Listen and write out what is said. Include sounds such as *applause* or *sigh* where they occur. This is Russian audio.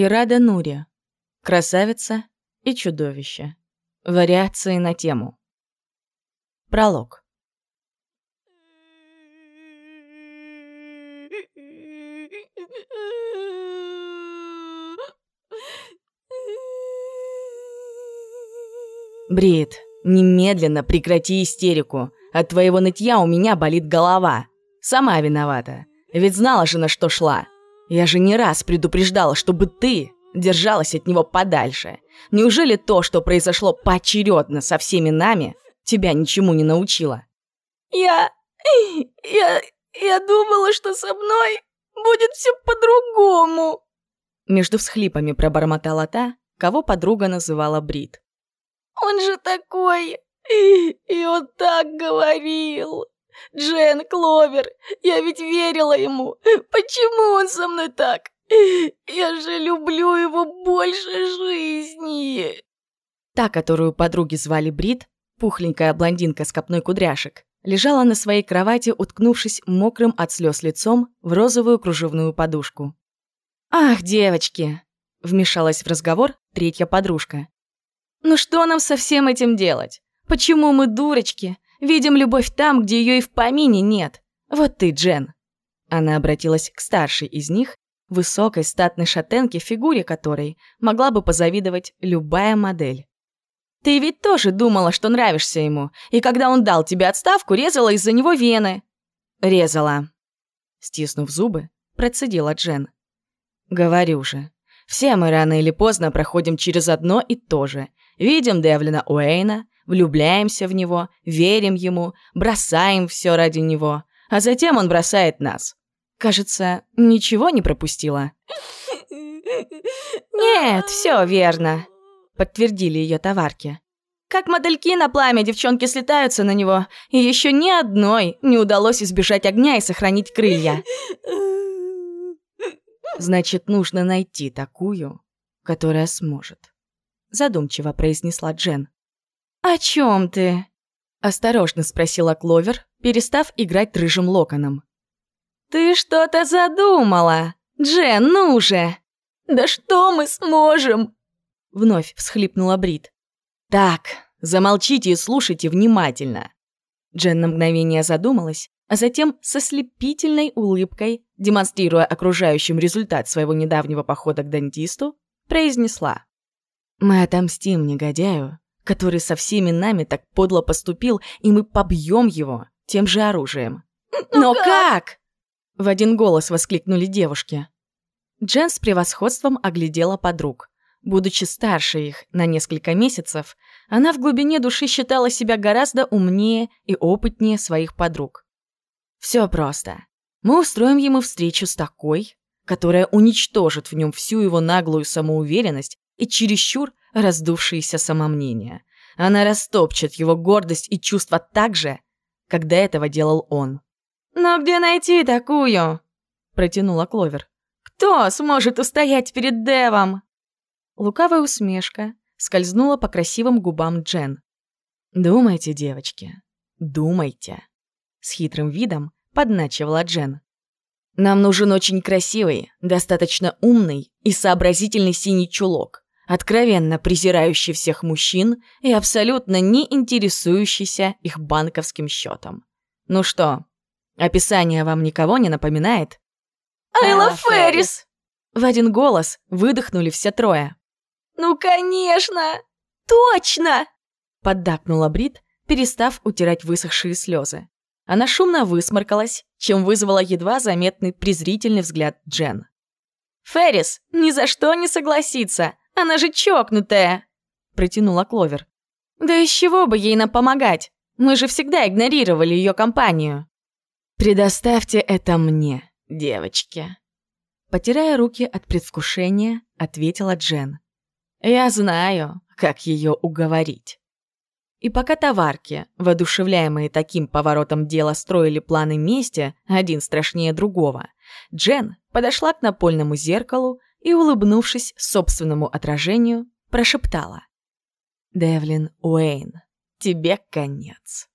Ирада Нури. Красавица и чудовище. Вариации на тему. Пролог. Брит, немедленно прекрати истерику. От твоего нытья у меня болит голова. Сама виновата. Ведь знала же, на что шла. Я же не раз предупреждала, чтобы ты держалась от него подальше. Неужели то, что произошло поочередно со всеми нами, тебя ничему не научило? Я... *clears throat* я... я думала, что со мной будет все по-другому. Между всхлипами пробормотала та, кого подруга называла Брит. Он же такой... *clears throat* И он так говорил. Джен, Кловер, я ведь верила ему. Почему он со мной так? Я же люблю его больше жизни. Та, которую подруги звали Брит, пухленькая блондинка с копной кудряшек, лежала на своей кровати, уткнувшись мокрым от слез лицом в розовую кружевную подушку. «Ах, девочки!» — вмешалась в разговор третья подружка. «Ну что нам со всем этим делать? Почему мы дурочки? Видим любовь там, где ее и в помине нет. Вот ты, Джен». Она обратилась к старшей из них, высокой статной шатенке, фигуре которой могла бы позавидовать любая модель. «Ты ведь тоже думала, что нравишься ему, и когда он дал тебе отставку, резала из-за него вены». «Резала», — стиснув зубы, процедила Джен. «Говорю же, все мы рано или поздно проходим через одно и то же. Видим Девлина Уэйна, влюбляемся в него, верим ему, бросаем все ради него, а затем он бросает нас. Кажется, ничего не пропустила. *laughs* «Нет, все верно», — подтвердили ее товарки. Как модельки на пламя девчонки слетаются на него, и еще ни одной не удалось избежать огня и сохранить крылья. *laughs* Значит, нужно найти такую, которая сможет. Задумчиво произнесла Джен. «О чем ты?» — осторожно спросила Кловер, перестав играть рыжим локоном. «Ты что-то задумала! Джен, ну же!» «Да что мы сможем?» — вновь всхлипнула Брит. «Так, замолчите и слушайте внимательно!» Джен на мгновение задумалась, а затем со слепительной улыбкой, демонстрируя окружающим результат своего недавнего похода к дантисту, произнесла. «Мы отомстим негодяю который со всеми нами так подло поступил, и мы побьем его тем же оружием. «Но, «Но как? как?» В один голос воскликнули девушки. Джен с превосходством оглядела подруг. Будучи старше их на несколько месяцев, она в глубине души считала себя гораздо умнее и опытнее своих подруг. Все просто. Мы устроим ему встречу с такой, которая уничтожит в нем всю его наглую самоуверенность и чересчур раздувшееся самомнение. Она растопчет его гордость и чувства так же, как до этого делал он. «Но где найти такую?» – протянула Кловер. «Кто сможет устоять перед Девом?» Лукавая усмешка скользнула по красивым губам Джен. «Думайте, девочки, думайте!» С хитрым видом подначивала Джен. «Нам нужен очень красивый, достаточно умный и сообразительный синий чулок откровенно презирающий всех мужчин и абсолютно не интересующийся их банковским счетом. Ну что, описание вам никого не напоминает? «Айла Феррис!» В один голос выдохнули все трое. «Ну, конечно! Точно!» Поддакнула Брит, перестав утирать высохшие слезы. Она шумно высморкалась, чем вызвала едва заметный презрительный взгляд Джен. «Феррис ни за что не согласится! Она же чокнутая!» Протянула Кловер. «Да из чего бы ей нам помогать? Мы же всегда игнорировали ее компанию». «Предоставьте это мне, девочки». Потирая руки от предвкушения, ответила Джен. «Я знаю, как ее уговорить». И пока товарки, воодушевляемые таким поворотом дела, строили планы мести, один страшнее другого, Джен подошла к напольному зеркалу и, улыбнувшись собственному отражению, прошептала. «Девлин Уэйн, тебе конец».